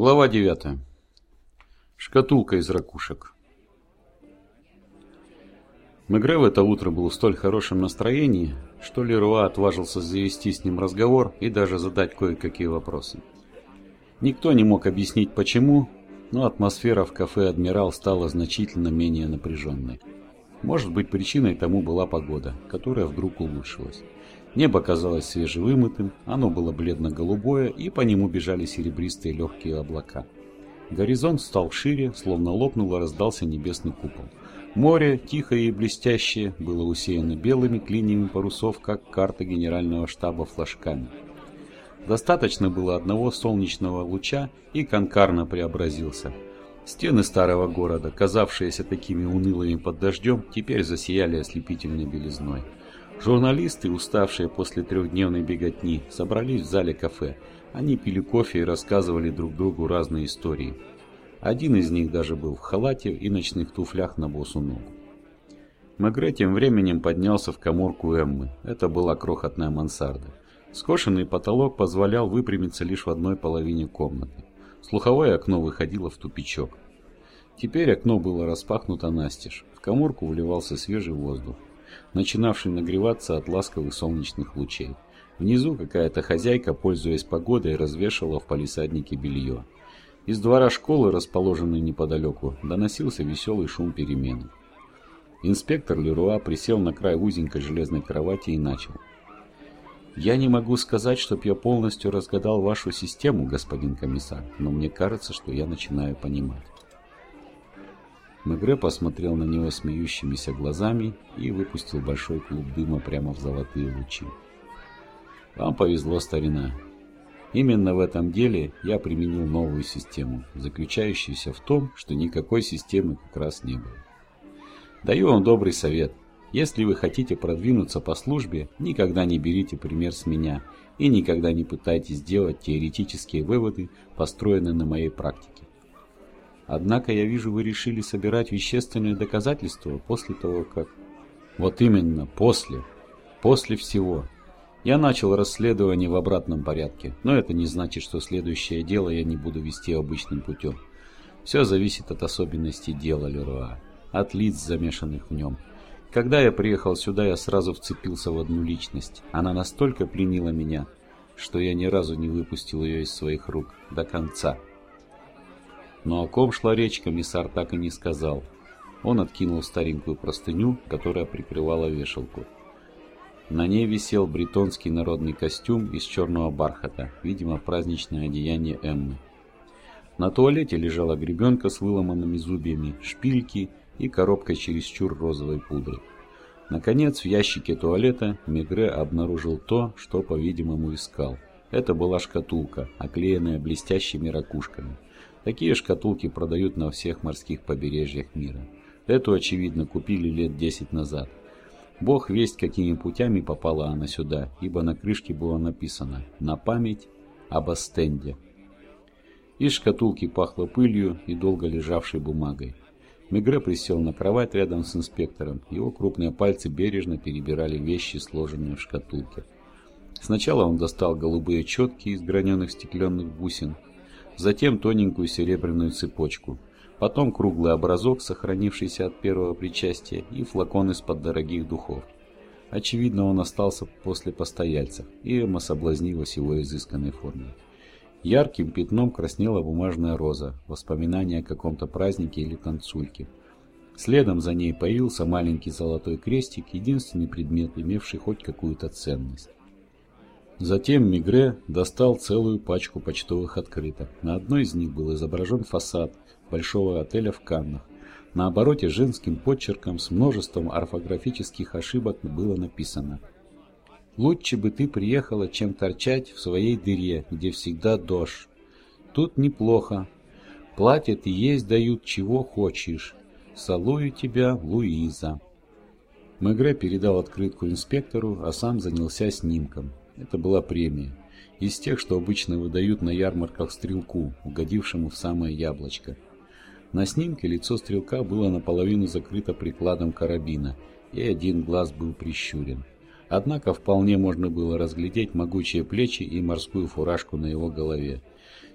Глава 9. Шкатулка из ракушек. Мегре в это утро был в столь хорошем настроении, что Леруа отважился завести с ним разговор и даже задать кое-какие вопросы. Никто не мог объяснить почему, но атмосфера в кафе «Адмирал» стала значительно менее напряженной. Может быть причиной тому была погода, которая вдруг улучшилась. Небо казалось свежевымытым, оно было бледно-голубое, и по нему бежали серебристые легкие облака. Горизонт стал шире, словно лопнул и раздался небесный купол. Море, тихое и блестящее, было усеяно белыми клиньями парусов, как карта генерального штаба флажками. Достаточно было одного солнечного луча, и Конкарно преобразился. Стены старого города, казавшиеся такими унылыми под дождем, теперь засияли ослепительной белизной. Журналисты, уставшие после трехдневной беготни, собрались в зале кафе. Они пили кофе и рассказывали друг другу разные истории. Один из них даже был в халате и ночных туфлях на босу ногу. Мегре тем временем поднялся в коморку Эммы. Это была крохотная мансарда. Скошенный потолок позволял выпрямиться лишь в одной половине комнаты. Слуховое окно выходило в тупичок. Теперь окно было распахнуто настежь. В коморку вливался свежий воздух начинавший нагреваться от ласковых солнечных лучей. Внизу какая-то хозяйка, пользуясь погодой, развешала в палисаднике белье. Из двора школы, расположенной неподалеку, доносился веселый шум перемены. Инспектор Леруа присел на край узенькой железной кровати и начал. «Я не могу сказать, чтоб я полностью разгадал вашу систему, господин комиссар, но мне кажется, что я начинаю понимать». Мегре посмотрел на него смеющимися глазами и выпустил большой клуб дыма прямо в золотые лучи. Вам повезло, старина. Именно в этом деле я применил новую систему, заключающуюся в том, что никакой системы как раз не было. Даю вам добрый совет. Если вы хотите продвинуться по службе, никогда не берите пример с меня и никогда не пытайтесь сделать теоретические выводы, построенные на моей практике. Однако я вижу, вы решили собирать вещественные доказательства после того, как... Вот именно, после. После всего. Я начал расследование в обратном порядке, но это не значит, что следующее дело я не буду вести обычным путем. Все зависит от особенностей дела Леруа, от лиц, замешанных в нем. Когда я приехал сюда, я сразу вцепился в одну личность. Она настолько пленила меня, что я ни разу не выпустил ее из своих рук до конца. Но о ком шла речь, комиссар так и не сказал. Он откинул старенькую простыню, которая прикрывала вешалку. На ней висел бретонский народный костюм из черного бархата, видимо, праздничное одеяние Эммы. На туалете лежала гребенка с выломанными зубьями, шпильки и коробка чересчур розовой пудры. Наконец, в ящике туалета Мегре обнаружил то, что, по-видимому, искал. Это была шкатулка, оклеенная блестящими ракушками. Такие шкатулки продают на всех морских побережьях мира. Эту, очевидно, купили лет 10 назад. Бог весть, какими путями попала она сюда, ибо на крышке было написано «На память об Астенде». Из шкатулки пахло пылью и долго лежавшей бумагой. Мегре присел на кровать рядом с инспектором. Его крупные пальцы бережно перебирали вещи, сложенные в шкатулке. Сначала он достал голубые четки из граненых стекленных бусин, затем тоненькую серебряную цепочку, потом круглый образок, сохранившийся от первого причастия, и флакон из-под дорогих духов. Очевидно, он остался после постояльцев, и Эмма соблазнилась его изысканной формой. Ярким пятном краснела бумажная роза, воспоминание о каком-то празднике или танцульке. Следом за ней появился маленький золотой крестик, единственный предмет, имевший хоть какую-то ценность. Затем Мигре достал целую пачку почтовых открыток. На одной из них был изображен фасад большого отеля в Каннах. На обороте женским почерком с множеством орфографических ошибок было написано «Лучше бы ты приехала, чем торчать в своей дыре, где всегда дождь. Тут неплохо. Платят и есть дают, чего хочешь. Салую тебя, Луиза». Мегре передал открытку инспектору, а сам занялся снимком. Это была премия. Из тех, что обычно выдают на ярмарках стрелку, угодившему в самое яблочко. На снимке лицо стрелка было наполовину закрыто прикладом карабина, и один глаз был прищурен. Однако вполне можно было разглядеть могучие плечи и морскую фуражку на его голове.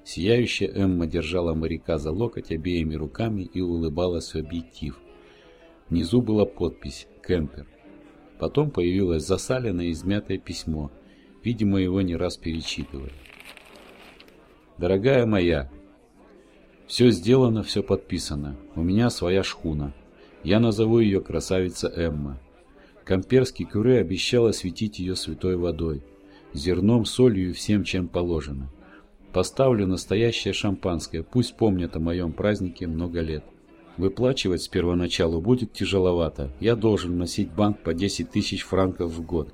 Сияющая Эмма держала моряка за локоть обеими руками и улыбалась в объектив. Внизу была подпись «Кемпер». Потом появилось засаленное измятое письмо. Видимо, его не раз перечитывали. «Дорогая моя, все сделано, все подписано. У меня своя шхуна. Я назову ее красавица Эмма. Камперский кюре обещал осветить ее святой водой, зерном, солью и всем, чем положено. Поставлю настоящее шампанское, пусть помнят о моем празднике много лет. Выплачивать с первоначалу будет тяжеловато. Я должен носить банк по 10 тысяч франков в год.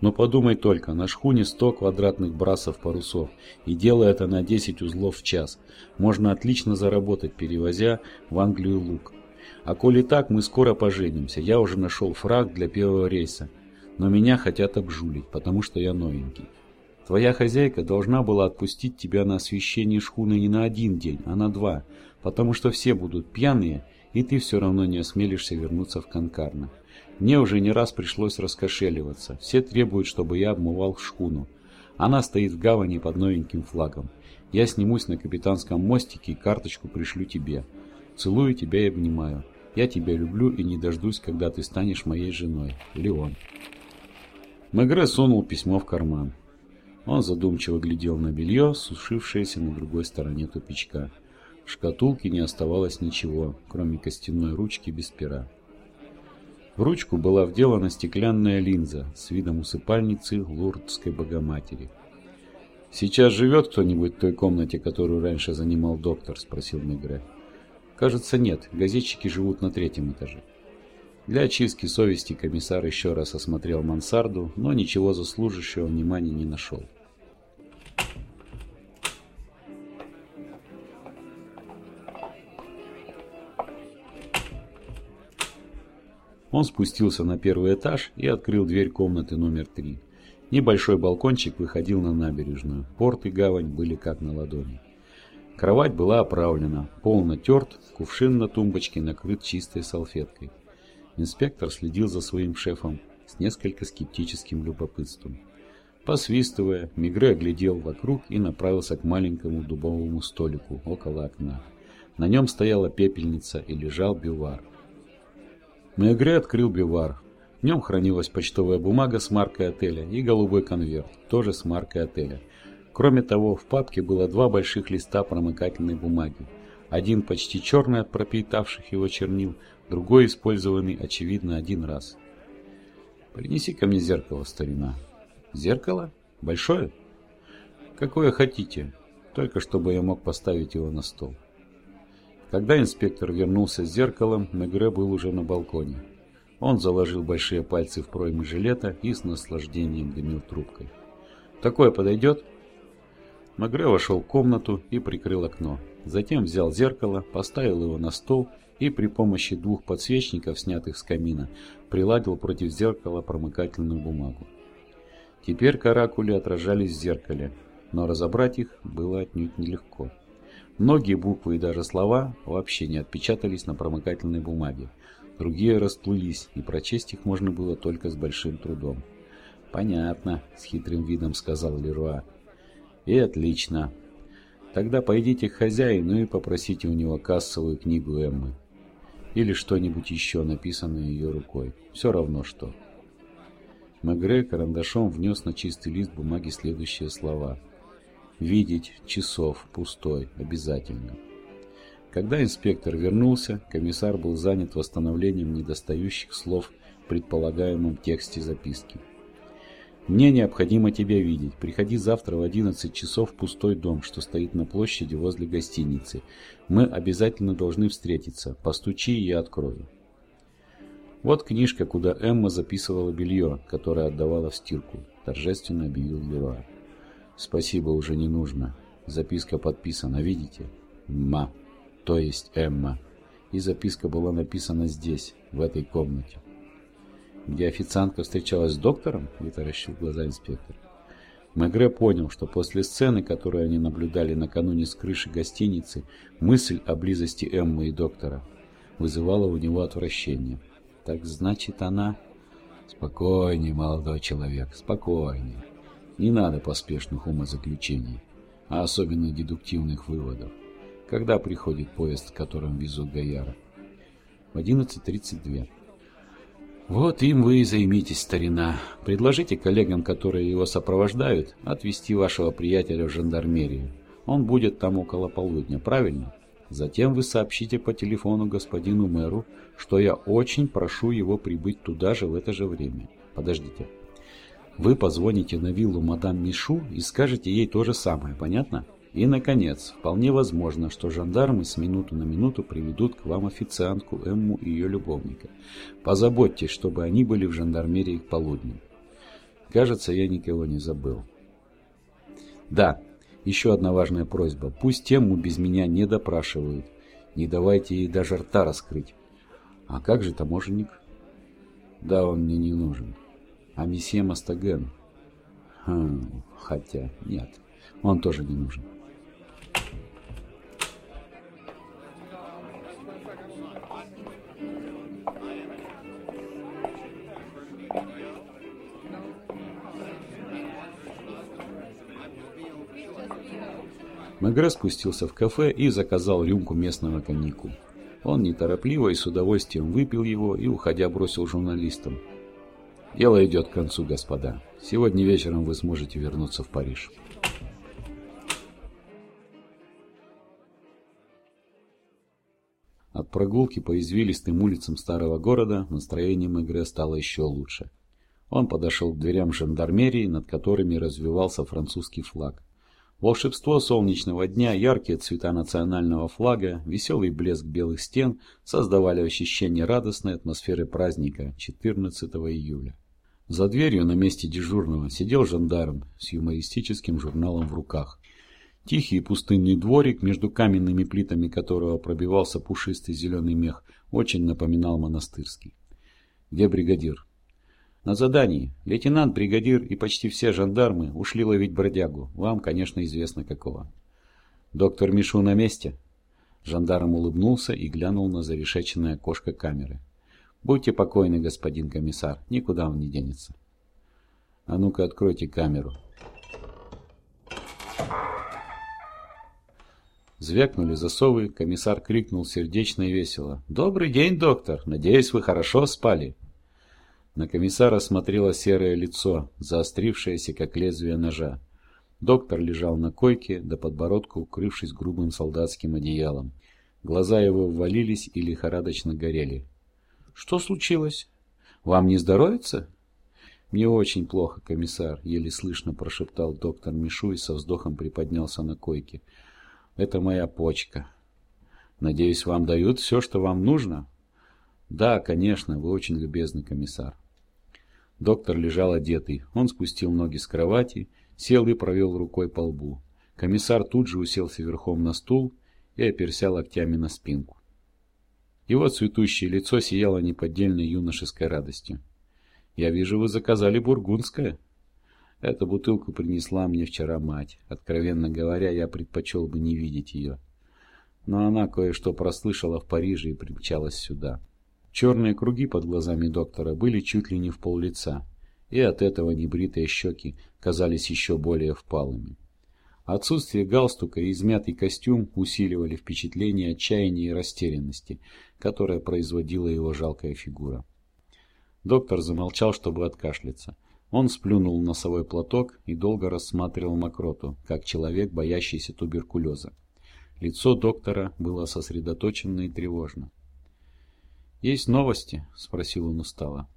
Но подумай только, на шхуне 100 квадратных брасов парусов, и делая это на 10 узлов в час. Можно отлично заработать, перевозя в Англию лук. А коли так, мы скоро поженимся. Я уже нашел фраг для первого рейса. Но меня хотят обжулить, потому что я новенький. Твоя хозяйка должна была отпустить тебя на освещение шхуны не на один день, а на два, потому что все будут пьяные, и ты все равно не осмелишься вернуться в Конкарно. Мне уже не раз пришлось раскошеливаться. Все требуют, чтобы я обмывал шхуну. Она стоит в гавани под новеньким флагом. Я снимусь на капитанском мостике и карточку пришлю тебе. Целую тебя и обнимаю. Я тебя люблю и не дождусь, когда ты станешь моей женой. Леон. Мегре сунул письмо в карман. Он задумчиво глядел на белье, сушившееся на другой стороне тупичка. В шкатулке не оставалось ничего, кроме костяной ручки без пера. В ручку была вделана стеклянная линза с видом усыпальницы Лурдской Богоматери. «Сейчас живет кто-нибудь в той комнате, которую раньше занимал доктор?» – спросил Мегре. «Кажется, нет. Газетчики живут на третьем этаже». Для очистки совести комиссар еще раз осмотрел мансарду, но ничего заслуживающего внимания не нашел. Он спустился на первый этаж и открыл дверь комнаты номер три. Небольшой балкончик выходил на набережную. Порт и гавань были как на ладони. Кровать была оправлена, пол натерт, кувшин на тумбочке накрыт чистой салфеткой. Инспектор следил за своим шефом с несколько скептическим любопытством. Посвистывая, Мигре оглядел вокруг и направился к маленькому дубовому столику около окна. На нем стояла пепельница и лежал бивар. Мегре открыл бивар. В нем хранилась почтовая бумага с маркой отеля и голубой конверт, тоже с маркой отеля. Кроме того, в папке было два больших листа промыкательной бумаги. Один почти черный от пропитавших его чернил, другой использованный, очевидно, один раз. «Принеси ко мне зеркало, старина». «Зеркало? Большое?» «Какое хотите, только чтобы я мог поставить его на стол». Когда инспектор вернулся с зеркалом, Мегре был уже на балконе. Он заложил большие пальцы в проймы жилета и с наслаждением дымил трубкой. «Такое подойдет?» Мегре вошел в комнату и прикрыл окно. Затем взял зеркало, поставил его на стол и при помощи двух подсвечников, снятых с камина, приладил против зеркала промыкательную бумагу. Теперь каракули отражались в зеркале, но разобрать их было отнюдь нелегко. Многие буквы и даже слова вообще не отпечатались на промыкательной бумаге. Другие расплылись, и прочесть их можно было только с большим трудом. «Понятно», — с хитрым видом сказал Леруа. «И отлично. Тогда пойдите к хозяину и попросите у него кассовую книгу Эммы. Или что-нибудь еще, написанное ее рукой. Все равно что». Мегре карандашом внес на чистый лист бумаги следующие слова — Видеть часов пустой обязательно. Когда инспектор вернулся, комиссар был занят восстановлением недостающих слов в предполагаемом тексте записки. «Мне необходимо тебя видеть. Приходи завтра в 11 часов в пустой дом, что стоит на площади возле гостиницы. Мы обязательно должны встретиться. Постучи, и я открою». Вот книжка, куда Эмма записывала белье, которое отдавала в стирку, торжественно объявил Леруа. Спасибо, уже не нужно. Записка подписана, видите? Ма, то есть Эмма. И записка была написана здесь, в этой комнате. Где официантка встречалась с доктором? Вытаращил глаза инспектор. Мегре понял, что после сцены, которую они наблюдали накануне с крыши гостиницы, мысль о близости Эммы и доктора вызывала у него отвращение. Так значит она... Спокойнее, молодой человек, спокойнее. Не надо поспешных умозаключений. а особенно дедуктивных выводов. Когда приходит поезд, которым везут Гаяра? В 11.32. Вот им вы и займитесь, старина. Предложите коллегам, которые его сопровождают, отвезти вашего приятеля в жандармерию. Он будет там около полудня, правильно? Затем вы сообщите по телефону господину мэру, что я очень прошу его прибыть туда же в это же время. Подождите. Вы позвоните на виллу мадам Мишу и скажете ей то же самое, понятно? И, наконец, вполне возможно, что жандармы с минуту на минуту приведут к вам официантку Эмму и ее любовника. Позаботьтесь, чтобы они были в жандармерии к полудню. Кажется, я никого не забыл. Да, еще одна важная просьба. Пусть тему без меня не допрашивают. Не давайте ей даже рта раскрыть. А как же таможенник? Да, он мне не нужен. А месье Мастаген? Хм, хотя, нет, он тоже не нужен. Мегре спустился в кафе и заказал рюмку местного коньяку. Он неторопливо и с удовольствием выпил его и, уходя, бросил журналистам. «Дело идет к концу, господа. Сегодня вечером вы сможете вернуться в Париж». От прогулки по извилистым улицам старого города настроение Мегре стало еще лучше. Он подошел к дверям жандармерии, над которыми развивался французский флаг. Волшебство солнечного дня, яркие цвета национального флага, веселый блеск белых стен создавали ощущение радостной атмосферы праздника 14 июля. За дверью на месте дежурного сидел жандарм с юмористическим журналом в руках. Тихий пустынный дворик, между каменными плитами которого пробивался пушистый зеленый мех, очень напоминал монастырский. «Где бригадир?» На задании. Лейтенант, бригадир и почти все жандармы ушли ловить бродягу. Вам, конечно, известно какого. Доктор Мишу на месте? Жандарм улыбнулся и глянул на зарешеченное окошко камеры. Будьте покойны, господин комиссар, никуда он не денется. А ну-ка, откройте камеру. Звякнули засовы, комиссар крикнул сердечно и весело. «Добрый день, доктор! Надеюсь, вы хорошо спали?» На комиссара смотрело серое лицо, заострившееся, как лезвие ножа. Доктор лежал на койке, до подбородка укрывшись грубым солдатским одеялом. Глаза его ввалились и лихорадочно горели. «Что случилось? Вам не здоровится?» «Мне очень плохо, комиссар», — еле слышно прошептал доктор Мишу и со вздохом приподнялся на койке. «Это моя почка. Надеюсь, вам дают все, что вам нужно?» «Да, конечно, вы очень любезный комиссар». Доктор лежал одетый. Он спустил ноги с кровати, сел и провел рукой по лбу. Комиссар тут же уселся верхом на стул и оперся локтями на спинку. Его цветущее лицо сияло неподдельной юношеской радостью. «Я вижу, вы заказали бургундское». Эту бутылку принесла мне вчера мать. Откровенно говоря, я предпочел бы не видеть ее. Но она кое-что прослышала в Париже и примчалась сюда. Черные круги под глазами доктора были чуть ли не в пол лица, и от этого небритые щеки казались еще более впалыми. Отсутствие галстука и измятый костюм усиливали впечатление отчаяния и растерянности, которое производила его жалкая фигура. Доктор замолчал, чтобы откашляться. Он сплюнул носовой платок и долго рассматривал мокроту, как человек, боящийся туберкулеза. Лицо доктора было сосредоточено и тревожно. «Есть новости?» – спросил он устало.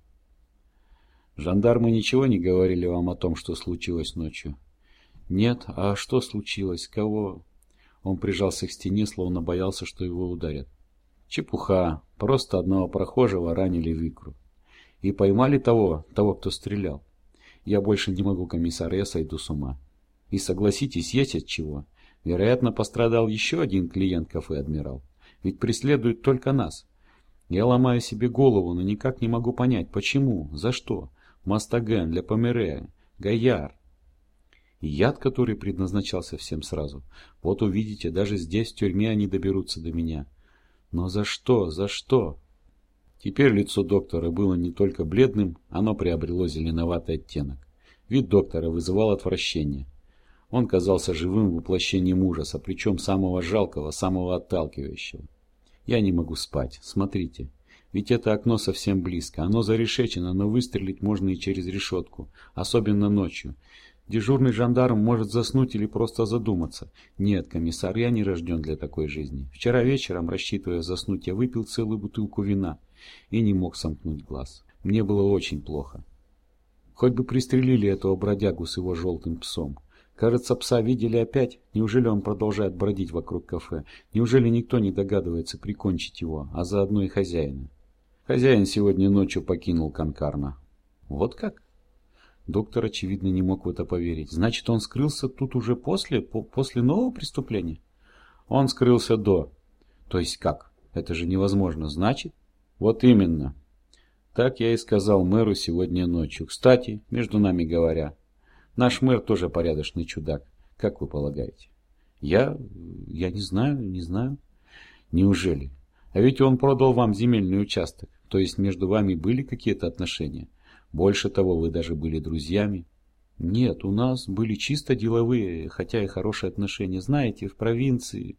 «Жандармы ничего не говорили вам о том, что случилось ночью?» «Нет. А что случилось? Кого?» Он прижался к стене, словно боялся, что его ударят. «Чепуха. Просто одного прохожего ранили в икру. И поймали того, того, кто стрелял. Я больше не могу, комиссар, я сойду с ума. И согласитесь, есть от чего. Вероятно, пострадал еще один клиент кафе «Адмирал». Ведь преследуют только нас. Я ломаю себе голову, но никак не могу понять, почему, за что. Мастаген, для Помере, Гаяр. Яд, который предназначался всем сразу. Вот увидите, даже здесь, в тюрьме, они доберутся до меня. Но за что, за что? Теперь лицо доктора было не только бледным, оно приобрело зеленоватый оттенок. Вид доктора вызывал отвращение. Он казался живым воплощением ужаса, причем самого жалкого, самого отталкивающего. Я не могу спать. Смотрите. Ведь это окно совсем близко. Оно зарешечено, но выстрелить можно и через решетку. Особенно ночью. Дежурный жандарм может заснуть или просто задуматься. Нет, комиссар, я не рожден для такой жизни. Вчера вечером, рассчитывая заснуть, я выпил целую бутылку вина и не мог сомкнуть глаз. Мне было очень плохо. Хоть бы пристрелили этого бродягу с его желтым псом. Кажется, пса видели опять. Неужели он продолжает бродить вокруг кафе? Неужели никто не догадывается прикончить его, а заодно и хозяина? Хозяин сегодня ночью покинул Конкарна. Вот как? Доктор, очевидно, не мог в это поверить. Значит, он скрылся тут уже после, по после нового преступления? Он скрылся до. То есть как? Это же невозможно. Значит? Вот именно. Так я и сказал мэру сегодня ночью. Кстати, между нами говоря, наш мэр тоже порядочный чудак. Как вы полагаете? Я... я не знаю, не знаю. Неужели? А ведь он продал вам земельный участок. То есть между вами были какие-то отношения? Больше того, вы даже были друзьями. Нет, у нас были чисто деловые, хотя и хорошие отношения. Знаете, в провинции...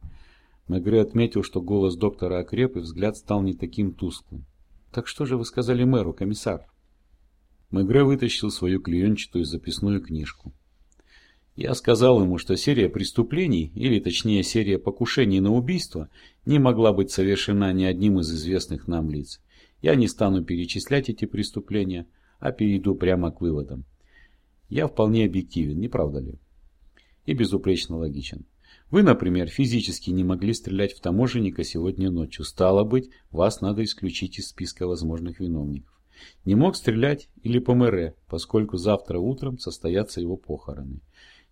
Мегре отметил, что голос доктора окреп, и взгляд стал не таким тусклым. «Так что же вы сказали мэру, комиссар?» Мегре вытащил свою клеенчатую записную книжку. Я сказал ему, что серия преступлений, или точнее серия покушений на убийство, не могла быть совершена ни одним из известных нам лиц. Я не стану перечислять эти преступления, а перейду прямо к выводам. Я вполне объективен, не правда ли? И безупречно логичен. Вы, например, физически не могли стрелять в таможенника сегодня ночью. Стало быть, вас надо исключить из списка возможных виновников. Не мог стрелять или по мэре, поскольку завтра утром состоятся его похороны.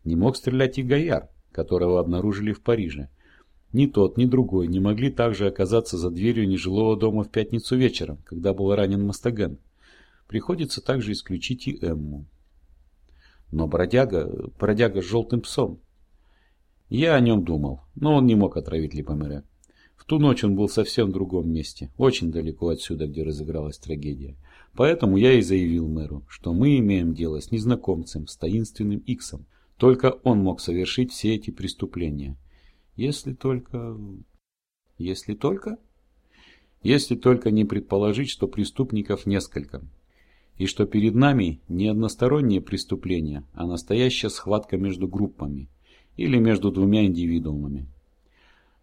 Не мог стрелять и Гояр, которого обнаружили в Париже. Ни тот, ни другой не могли также оказаться за дверью нежилого дома в пятницу вечером, когда был ранен Мастаген. Приходится также исключить и Эмму. Но бродяга, бродяга с желтым псом. Я о нем думал, но он не мог отравить Липомере. В ту ночь он был совсем в другом месте, очень далеко отсюда, где разыгралась трагедия. Поэтому я и заявил мэру, что мы имеем дело с незнакомцем, с таинственным Иксом. Только он мог совершить все эти преступления. Если только... Если только... Если только не предположить, что преступников несколько, и что перед нами не одностороннее преступление, а настоящая схватка между группами или между двумя индивидуумами.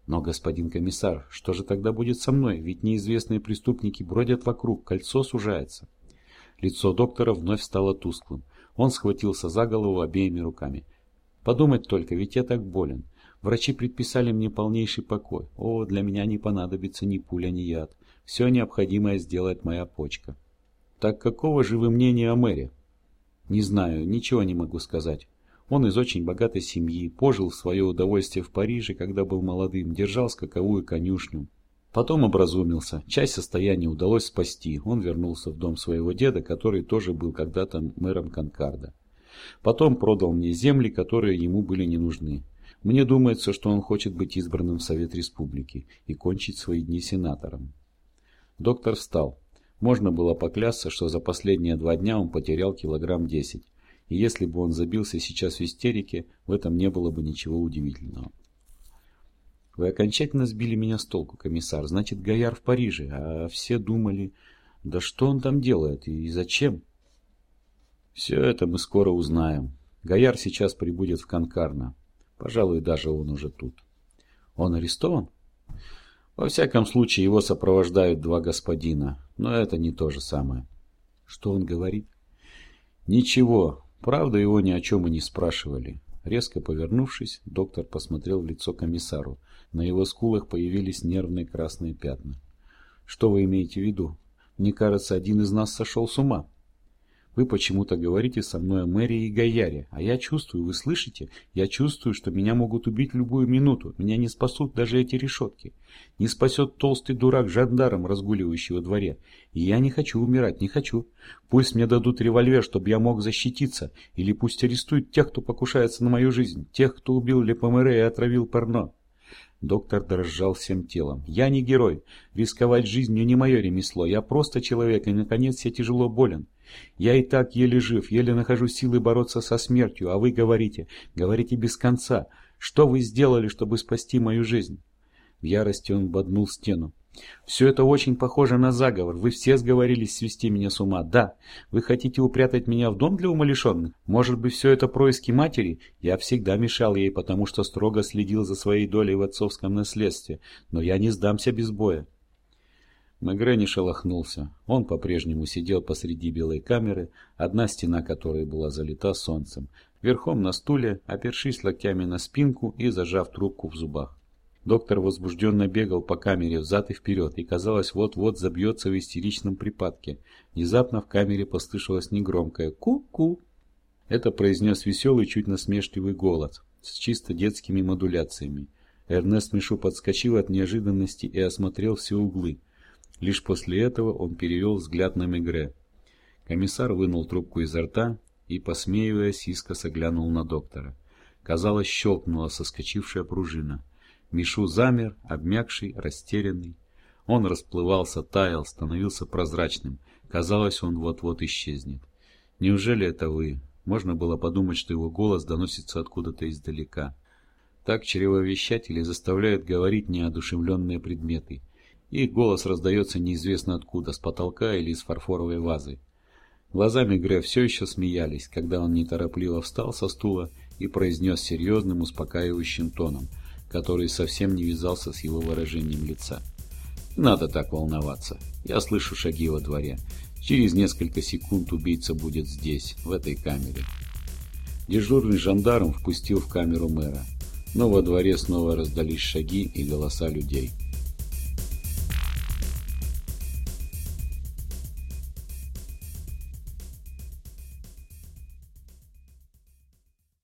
Но, господин комиссар, что же тогда будет со мной? Ведь неизвестные преступники бродят вокруг, кольцо сужается. Лицо доктора вновь стало тусклым. Он схватился за голову обеими руками. Подумать только, ведь я так болен. Врачи предписали мне полнейший покой. О, для меня не понадобится ни пуля, ни яд. Все необходимое сделает моя почка. Так какого же вы мнения о мэре? Не знаю, ничего не могу сказать. Он из очень богатой семьи, пожил в свое удовольствие в Париже, когда был молодым, держал скаковую конюшню. Потом образумился, часть состояния удалось спасти, он вернулся в дом своего деда, который тоже был когда-то мэром Конкарда. Потом продал мне земли, которые ему были не нужны. Мне думается, что он хочет быть избранным в Совет Республики и кончить свои дни сенатором. Доктор встал. Можно было поклясться, что за последние два дня он потерял килограмм десять. И если бы он забился сейчас в истерике, в этом не было бы ничего удивительного. Вы окончательно сбили меня с толку, комиссар. Значит, Гояр в Париже, а все думали, да что он там делает и зачем? Все это мы скоро узнаем. Гояр сейчас прибудет в Конкарно. Пожалуй, даже он уже тут. Он арестован? Во всяком случае, его сопровождают два господина, но это не то же самое. Что он говорит? Ничего, правда его ни о чем и не спрашивали. Резко повернувшись, доктор посмотрел в лицо комиссару. На его скулах появились нервные красные пятна. Что вы имеете в виду? Мне кажется, один из нас сошел с ума. Вы почему-то говорите со мной о мэрии и Гаяре, а я чувствую, вы слышите? Я чувствую, что меня могут убить любую минуту. Меня не спасут даже эти решетки. Не спасет толстый дурак жандарм, разгуливающий во дворе. И я не хочу умирать, не хочу. Пусть мне дадут револьвер, чтобы я мог защититься. Или пусть арестуют тех, кто покушается на мою жизнь. Тех, кто убил Лепомере и отравил Парно. Доктор дрожал всем телом. «Я не герой. Рисковать жизнью не мое ремесло. Я просто человек, и, наконец, я тяжело болен. Я и так еле жив, еле нахожу силы бороться со смертью, а вы говорите, говорите без конца. Что вы сделали, чтобы спасти мою жизнь?» В ярости он боднул стену. Все это очень похоже на заговор. Вы все сговорились свести меня с ума. Да, вы хотите упрятать меня в дом для умалишенных? Может быть, все это происки матери? Я всегда мешал ей, потому что строго следил за своей долей в отцовском наследстве. Но я не сдамся без боя. Мегре не шелохнулся. Он по-прежнему сидел посреди белой камеры, одна стена которой была залита солнцем, верхом на стуле, опершись локтями на спинку и зажав трубку в зубах. Доктор возбужденно бегал по камере взад и вперед и, казалось, вот-вот забьется в истеричном припадке. Внезапно в камере послышалось негромкое «ку-ку». Это произнес веселый, чуть насмешливый голос с чисто детскими модуляциями. Эрнест Мишу подскочил от неожиданности и осмотрел все углы. Лишь после этого он перевел взгляд на Мегре. Комиссар вынул трубку изо рта и, посмеиваясь, искоса глянул на доктора. Казалось, щелкнула соскочившая пружина. Мишу замер, обмякший, растерянный. Он расплывался, таял, становился прозрачным. Казалось, он вот-вот исчезнет. «Неужели это вы?» Можно было подумать, что его голос доносится откуда-то издалека. Так чревовещатели заставляют говорить неодушевленные предметы. Их голос раздается неизвестно откуда, с потолка или из фарфоровой вазы. Глазами Гре все еще смеялись, когда он неторопливо встал со стула и произнес серьезным, успокаивающим тоном – который совсем не вязался с его выражением лица. «Надо так волноваться. Я слышу шаги во дворе. Через несколько секунд убийца будет здесь, в этой камере». Дежурный жандарм впустил в камеру мэра, но во дворе снова раздались шаги и голоса людей.